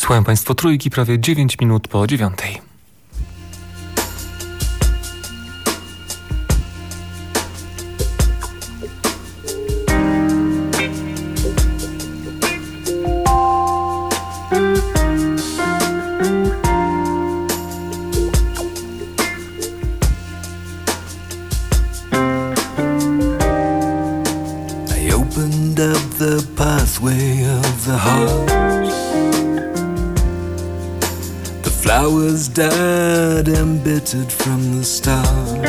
Słuchają Państwo trójki prawie 9 minut po dziewiątej. From the start.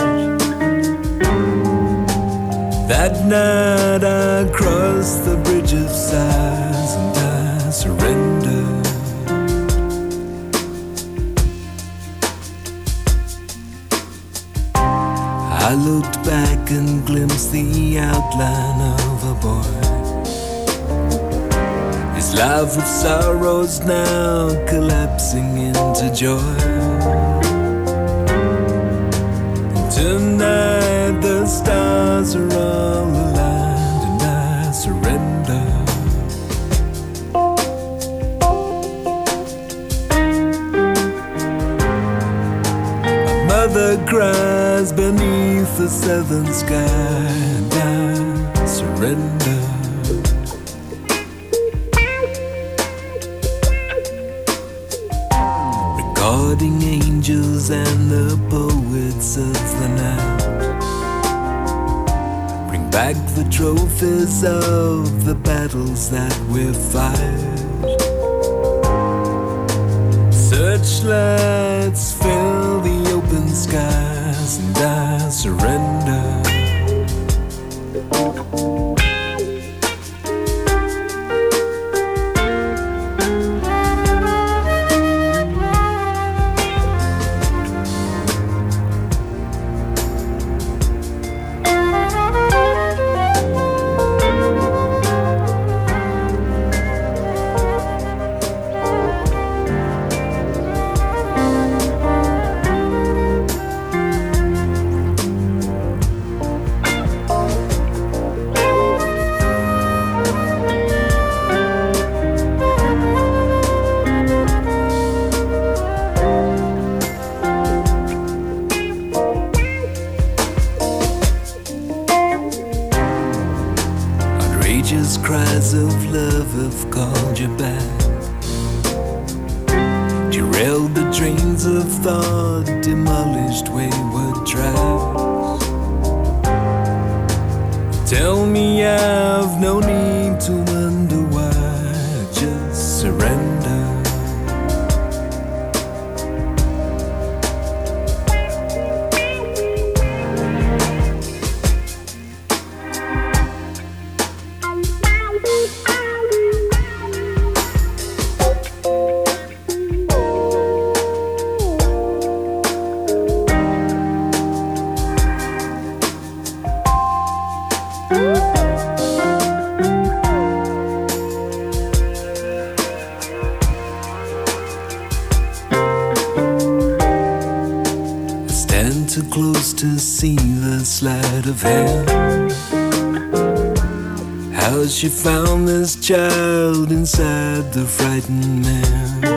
That night I crossed the bridge of sighs and I surrendered. I looked back and glimpsed the outline of a boy. His life of sorrows now collapsing into joy. Bring back the trophies of the battles that we've fight. Searchlights fill the open skies, and I surrender. She found this child inside the frightened man.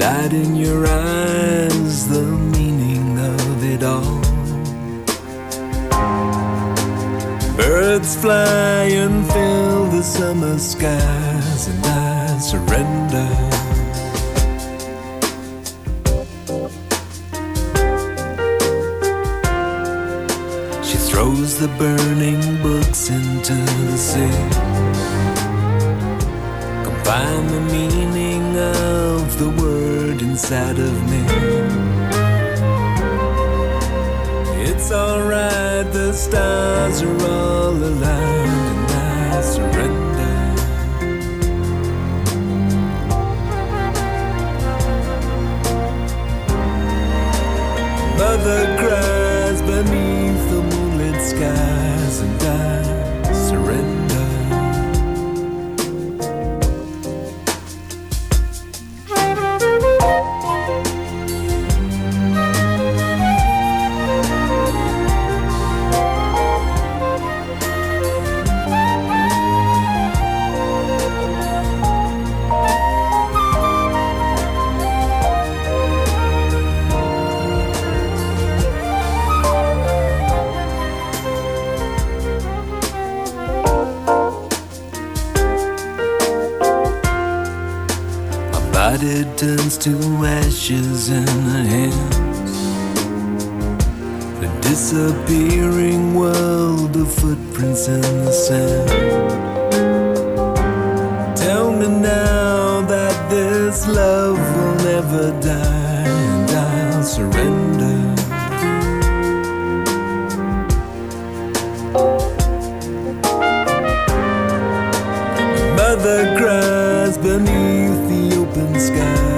Light in your eyes, the meaning of it all. Birds fly and fill the summer skies, and I surrender. She throws the burning books into the sea. Find the meaning of the word inside of me. It's alright, the stars are all aligned, and I surrender. Mother turns to ashes in the hands. The disappearing world of footprints in the sand. Tell me now that this love will never die, and I'll surrender. Mother cries beneath the open skies,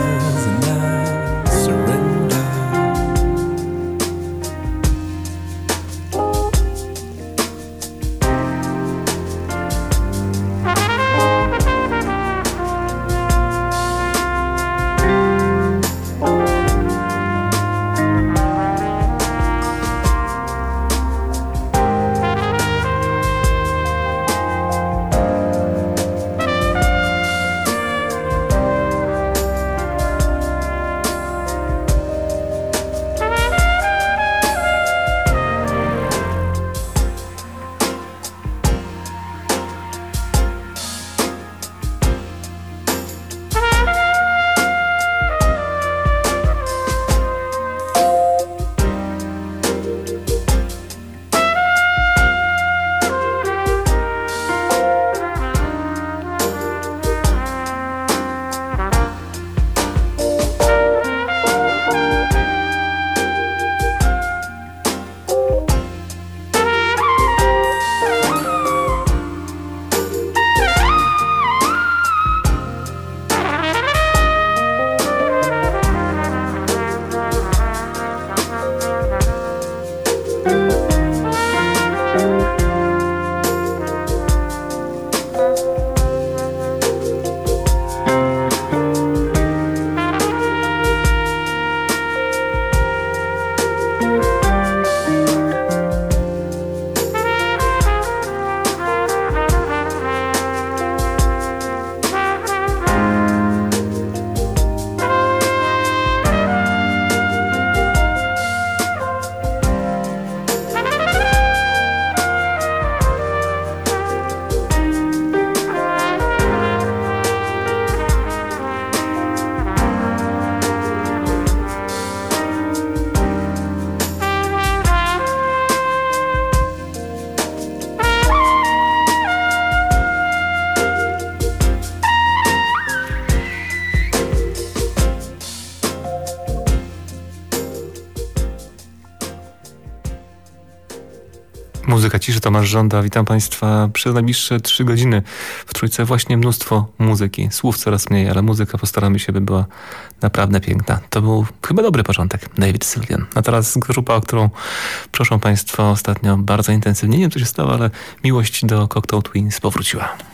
Tomasz Żąda. Witam Państwa przez najbliższe trzy godziny. W Trójce właśnie mnóstwo muzyki. Słów coraz mniej, ale muzyka postaramy się, by była naprawdę piękna. To był chyba dobry początek. David Sylvian. A teraz grupa, o którą proszą Państwo ostatnio bardzo intensywnie. Nie wiem, co się stało, ale miłość do Cocktail Twins powróciła.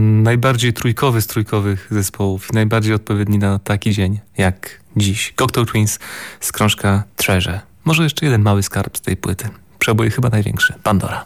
Najbardziej trójkowy z trójkowych zespołów. Najbardziej odpowiedni na taki dzień jak dziś. Cocktail Twins z krążka Treasure. Może jeszcze jeden mały skarb z tej płyty. Przebój chyba największy. Pandora.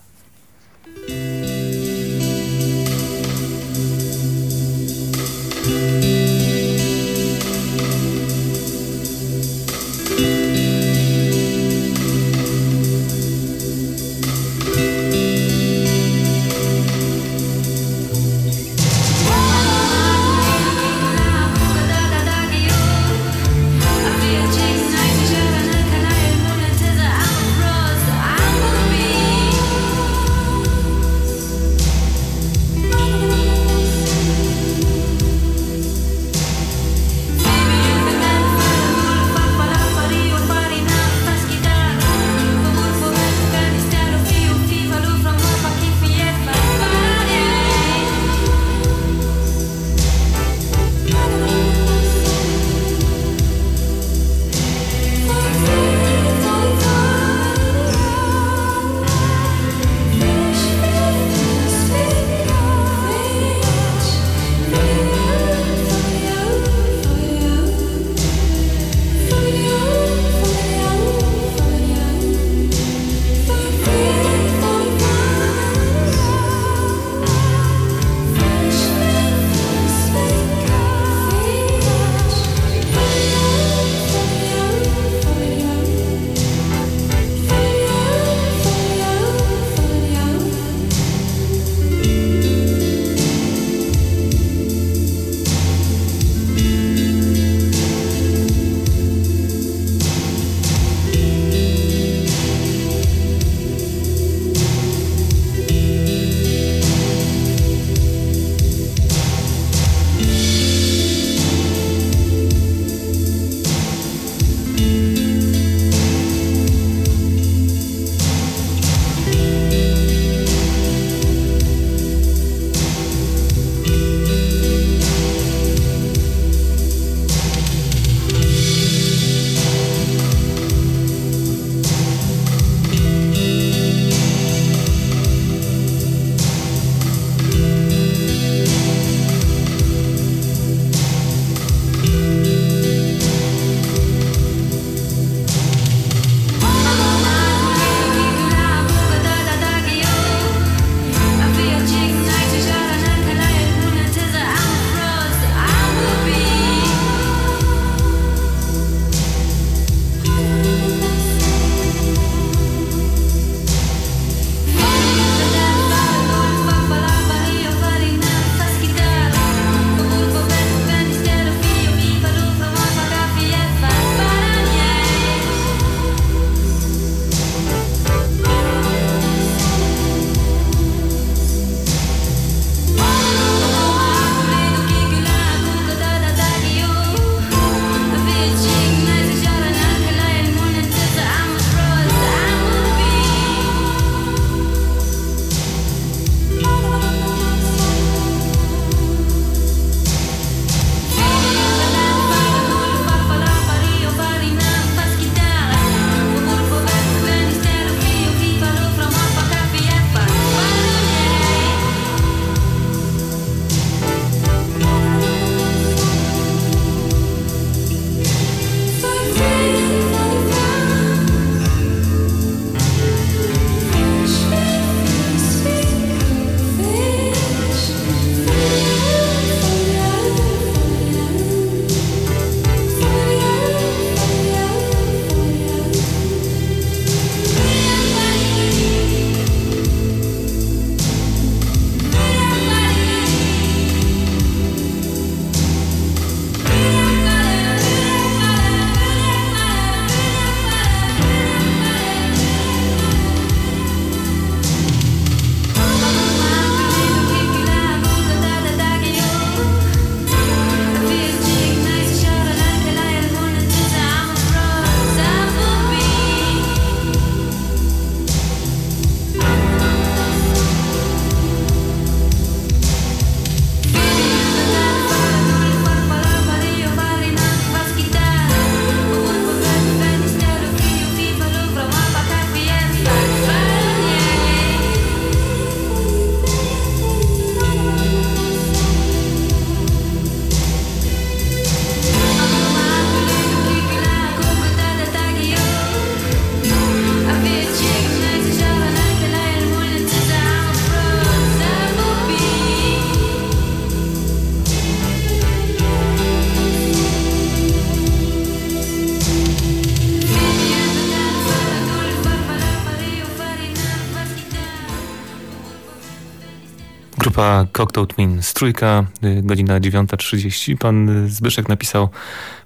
Grupa Cocktail Twins, trójka, y, godzina 9.30. Pan Zbyszek napisał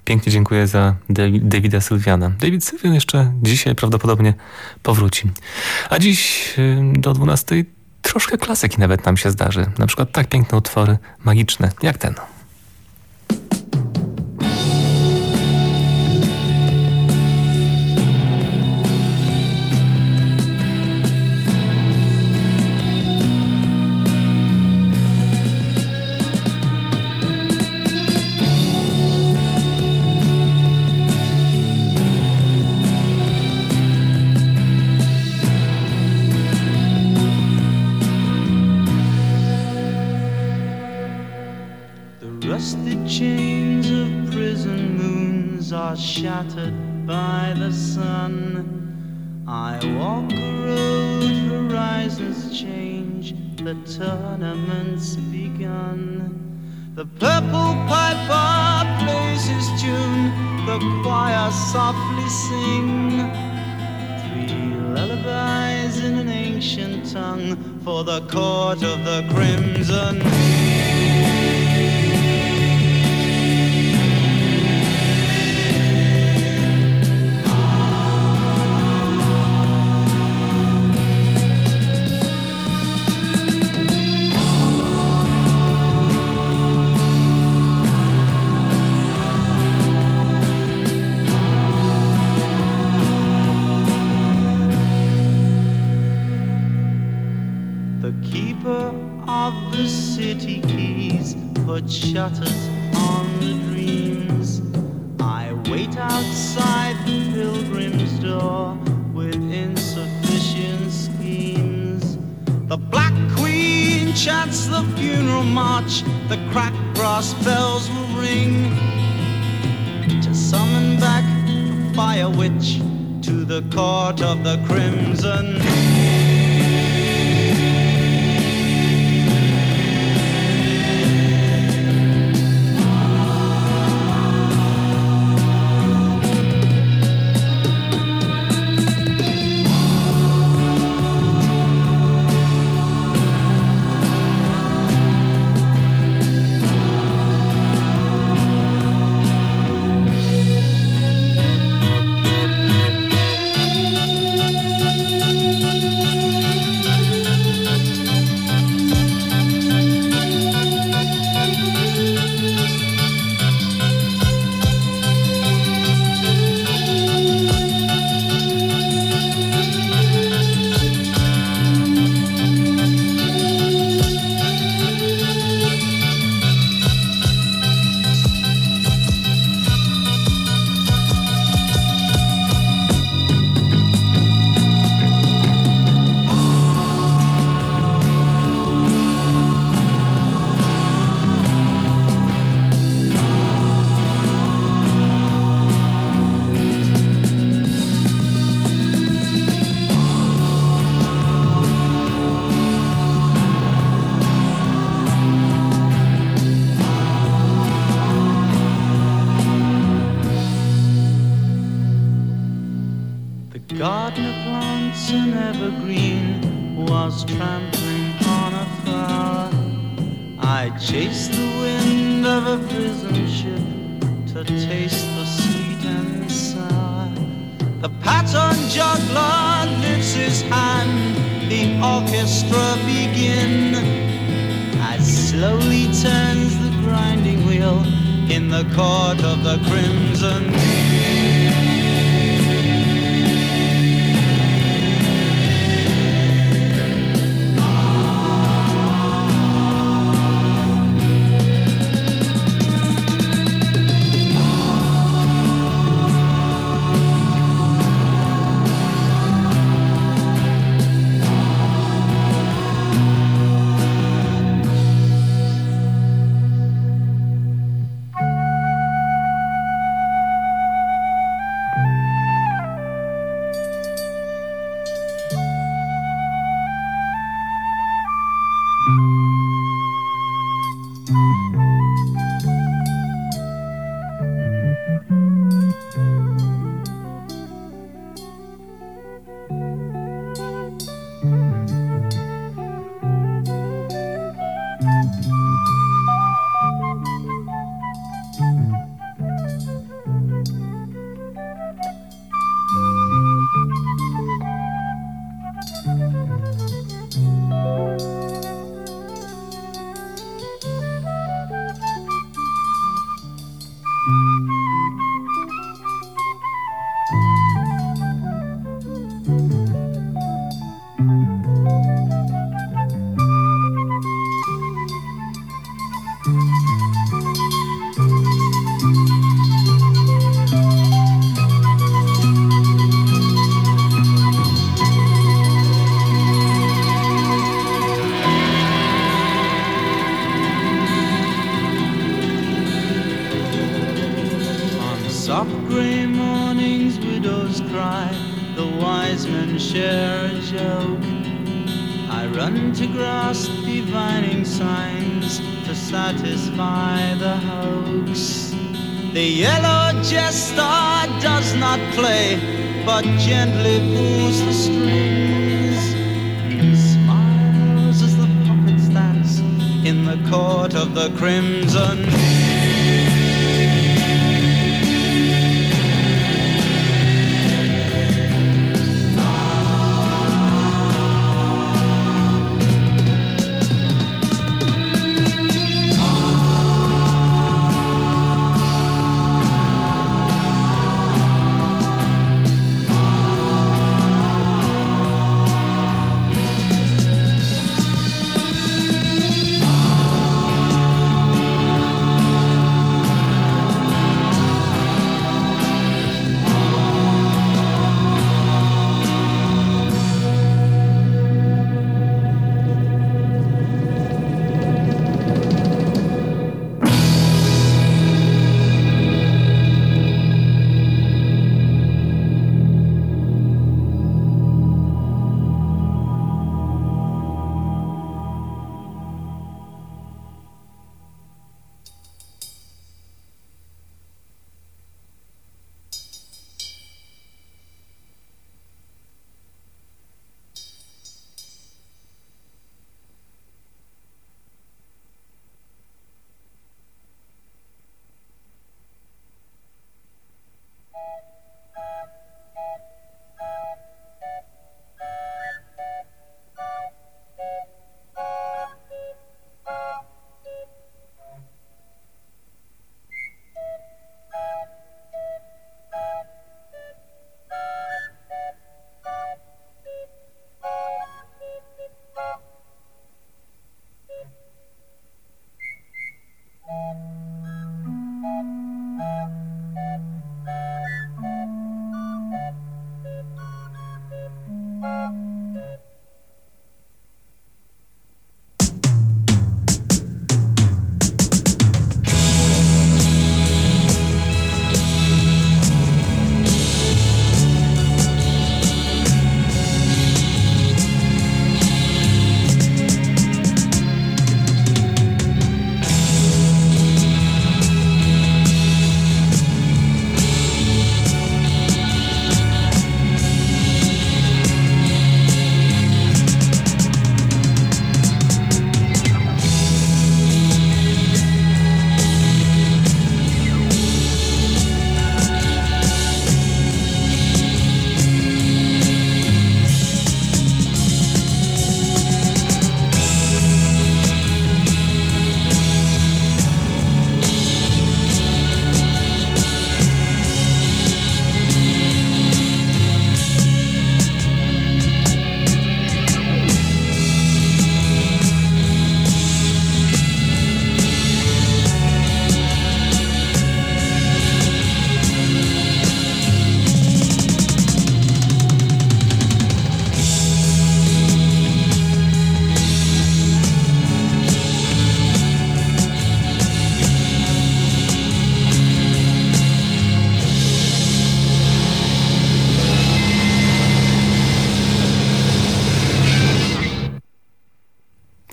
pięknie dziękuję za Davida Sylwiana. David Sylwian jeszcze dzisiaj prawdopodobnie powróci. A dziś y, do 12 troszkę klasyki nawet nam się zdarzy. Na przykład tak piękne utwory magiczne jak ten. Shattered by the sun. I walk a road, horizons change, the tournament's begun. The purple piper plays his tune, the choir softly sing. Three lullabies in an ancient tongue for the court of the crimson. shutters Yellow jester does not play, but gently pulls the strings. Smiles as the puppets dance in the court of the crimson.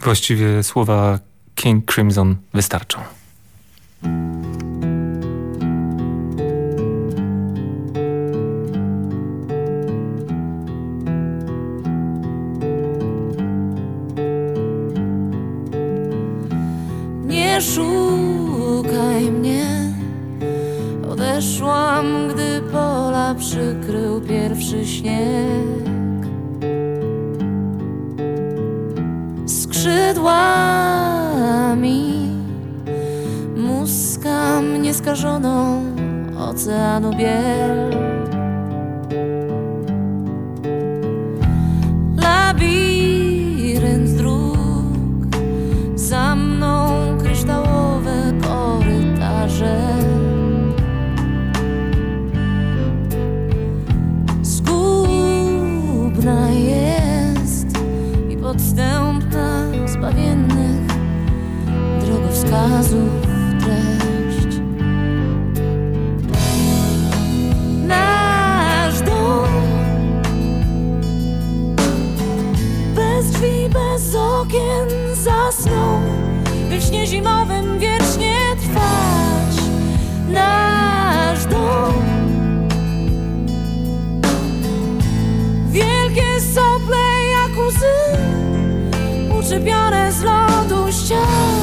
Właściwie słowa King Crimson wystarczą. Nie szukaj mnie Odeszłam, gdy pola przykrył pierwszy śnieg skrzydłami Muskam nieskażoną oceanu biel w zimowym wiecznie trwać Nasz dom. Wielkie sople jak łzy Uczepione z lodu ścian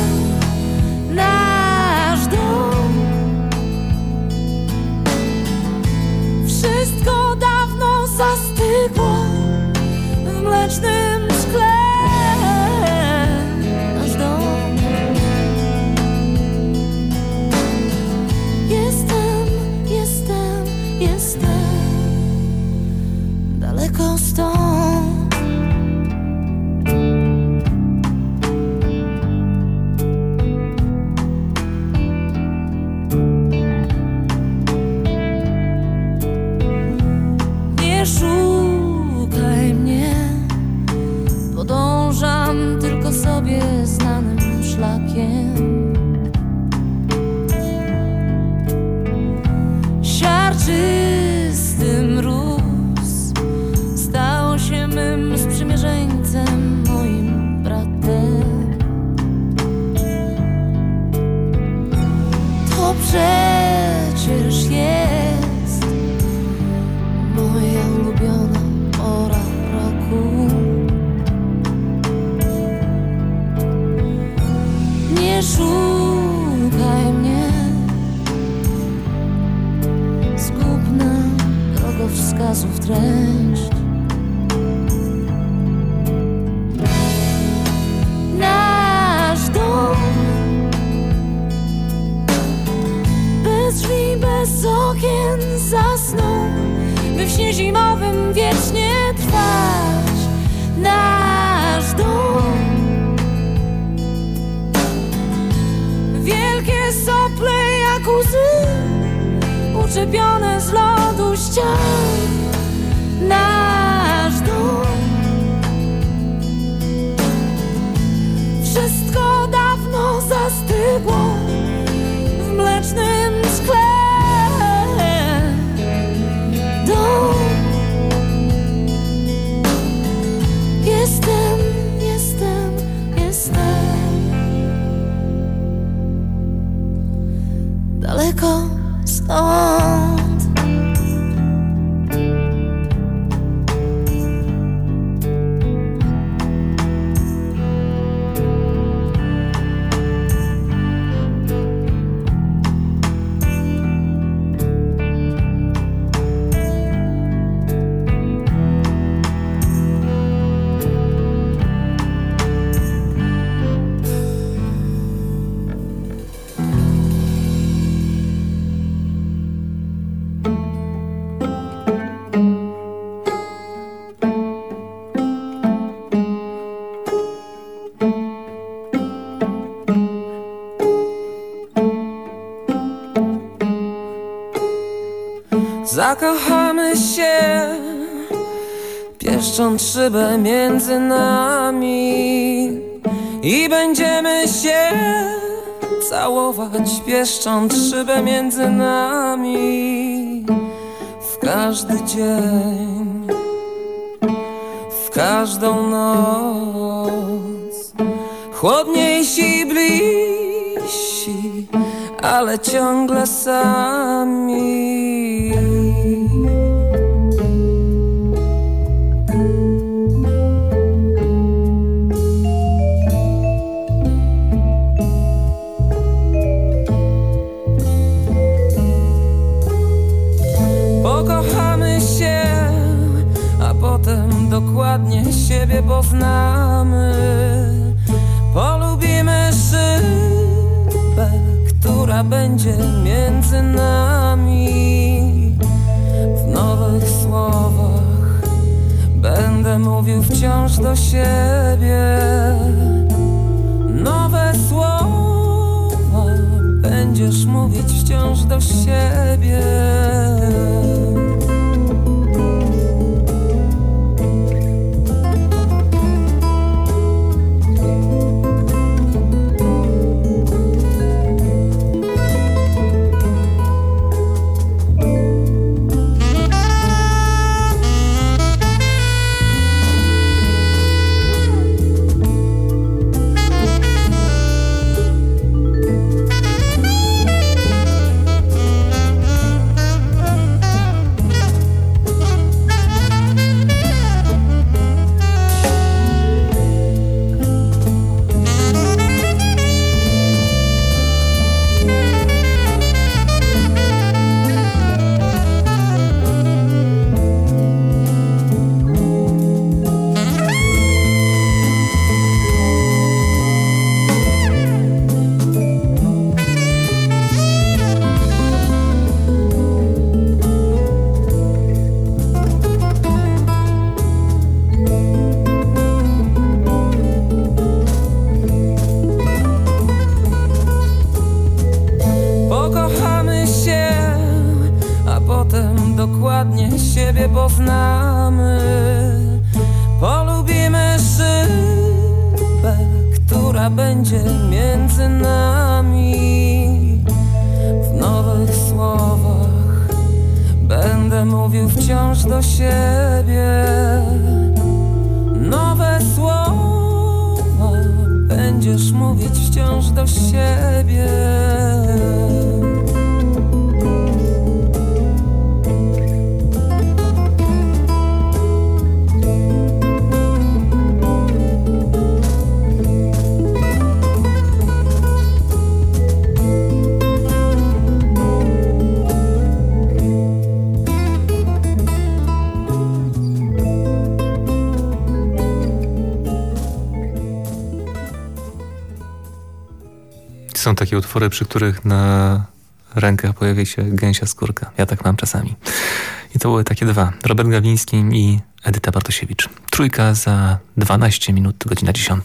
Zakochamy się Pieszcząc szybę między nami I będziemy się całować Pieszcząc szybę między nami W każdy dzień W każdą noc. Chłodniejsi bliżsi Ale ciągle sami dokładnie siebie poznamy. Polubimy szybę, która będzie między nami. W nowych słowach będę mówił wciąż do siebie. Nowe słowa będziesz mówić wciąż do siebie do siebie. Takie utwory, przy których na rękach pojawia się gęsia skórka. Ja tak mam czasami. I to były takie dwa. Robert Gawiński i Edyta Bartosiewicz. Trójka za 12 minut, godzina 10.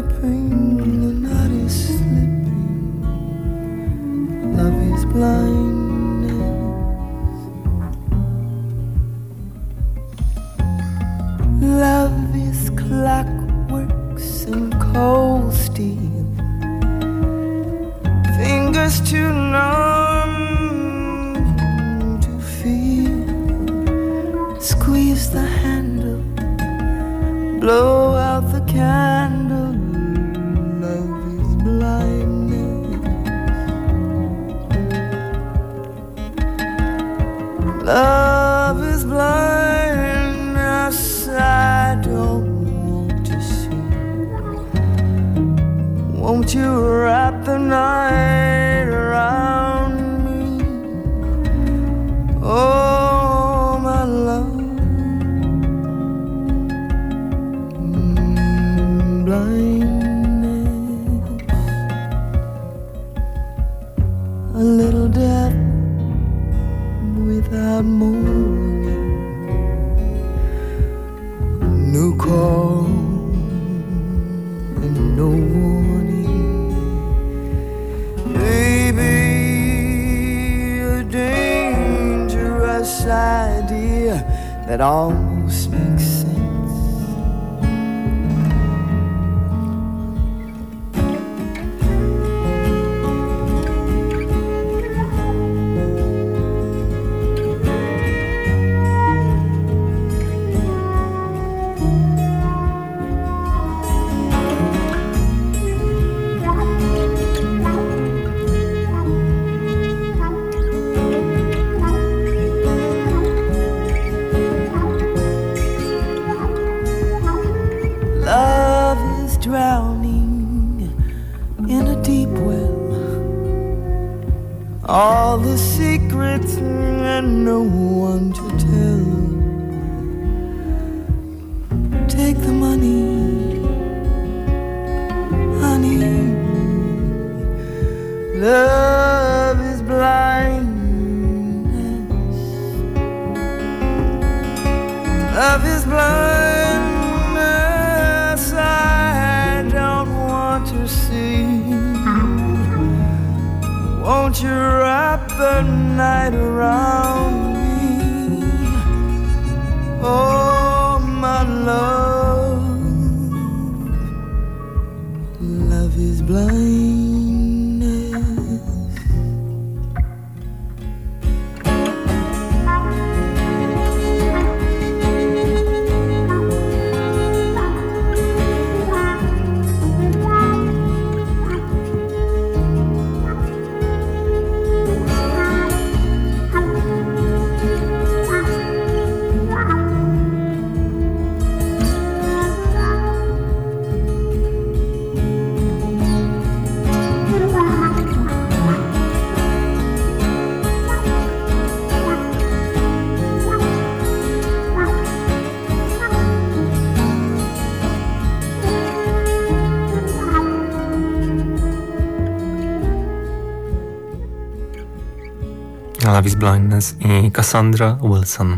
that almost makes Alavis Blindness i Cassandra Wilson.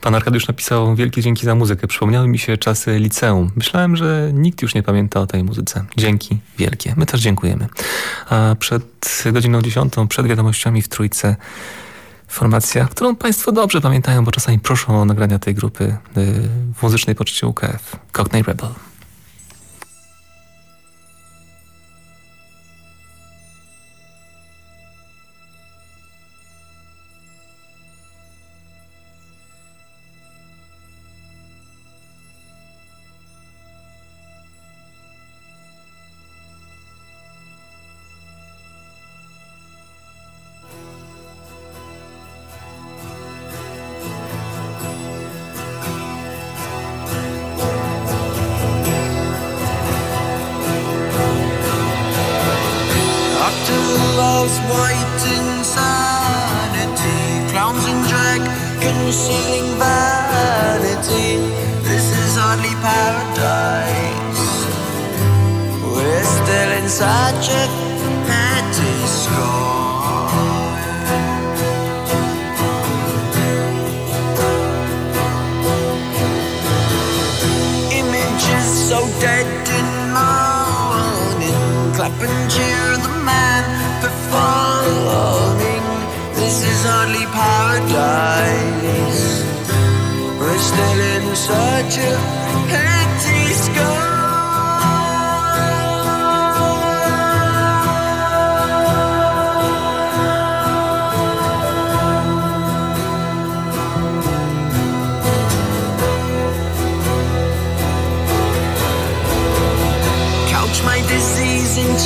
Pan Arkadiusz napisał wielkie dzięki za muzykę. Przypomniały mi się czasy liceum. Myślałem, że nikt już nie pamięta o tej muzyce. Dzięki wielkie. My też dziękujemy. A przed godziną dziesiątą, przed wiadomościami w Trójce formacja, którą Państwo dobrze pamiętają, bo czasami proszą o nagrania tej grupy y, w muzycznej poczcie UKF. Cockney Rebel. shilling vanity. This is hardly paradise. We're still in such a petty score. Images so dead in morning, clap and cheer the man for performing. This is hardly paradise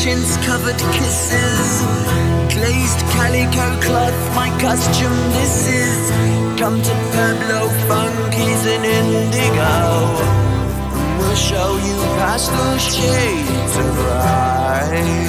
chintz-covered kisses. Glazed calico cloth, my costume this is Come to Pueblo Funkies in Indigo. And we'll show you past those shades of rhyme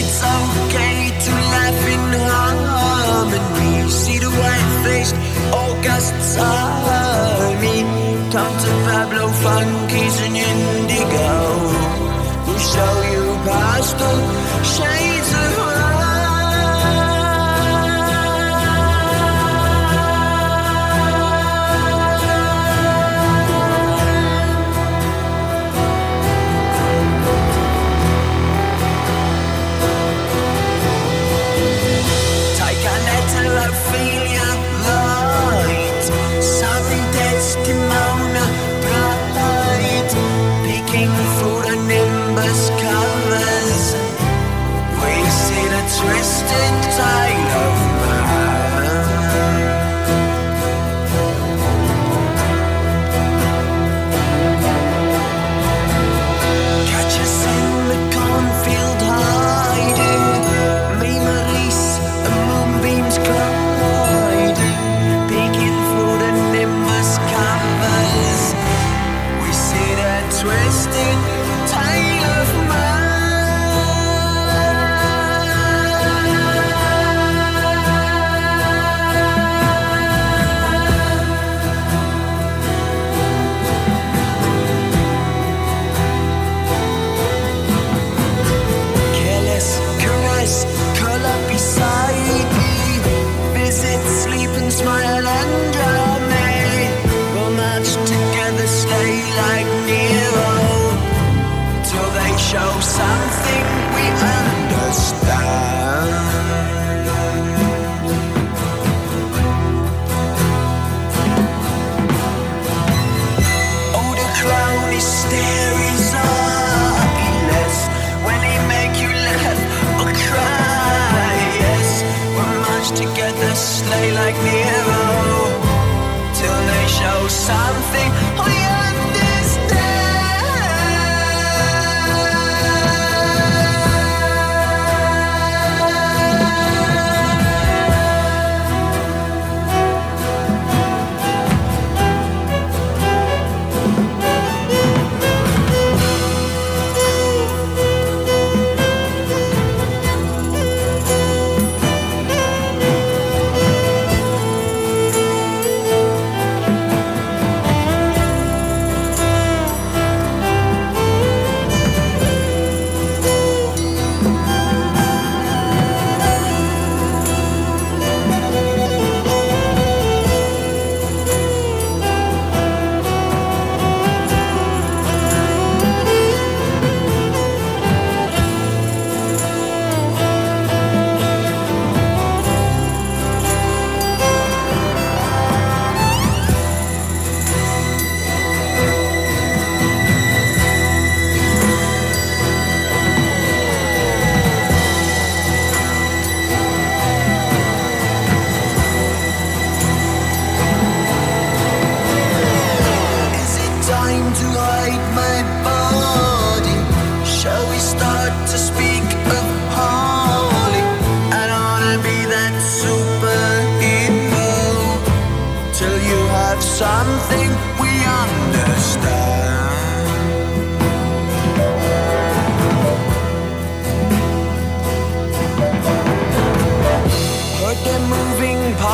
It's okay to laugh in harmony. See the white-faced August army Come to Pablo Funkies and Indigo. We'll show you past the shades of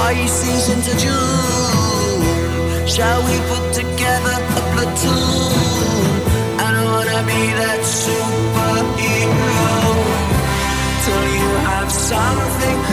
high season to June. Shall we put together a platoon? I don't wanna be that superhero. Till you have something.